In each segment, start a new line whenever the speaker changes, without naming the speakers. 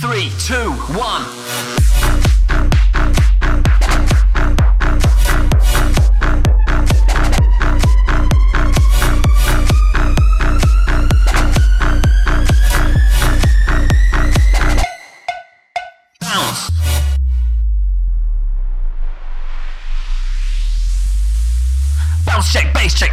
Three, two, one. shake, bass shake,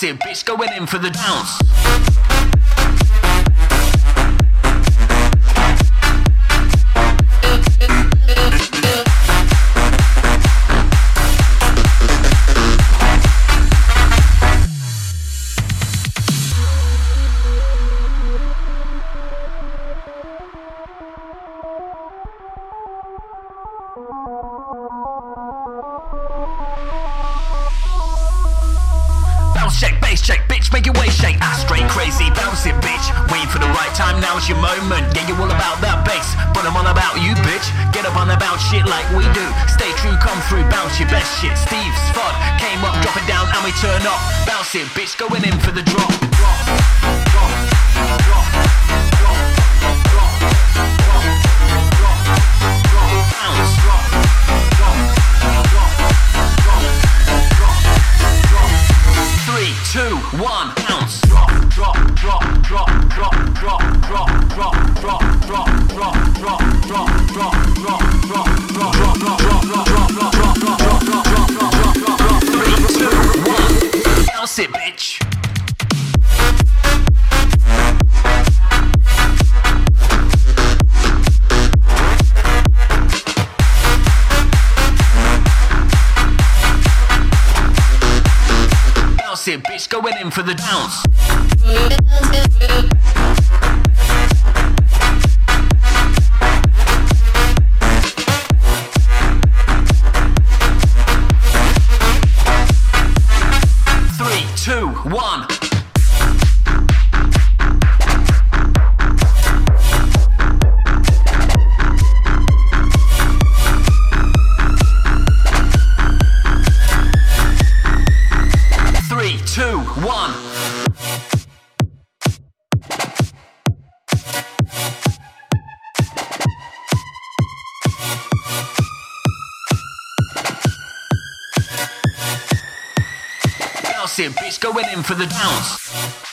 it, bitch, going in for the bounce. Check, bass check, bitch, make your waist shake. Ah, straight crazy, bouncing, bitch. Waiting for the right time, now now's your moment. Yeah, you all about that bass, but I'm all about you, bitch. Get up on bounce shit like we do. Stay true, come through, bounce your best shit. Steve Spot came up, drop it down, and we turn up. Bounce it, bitch, going in for the drop, drop, one ounce. Drop, drop, drop, drop, drop, drop, drop, drop. Bounce it, bitch, going in for the bounce. It, bitch, going in for the bounce.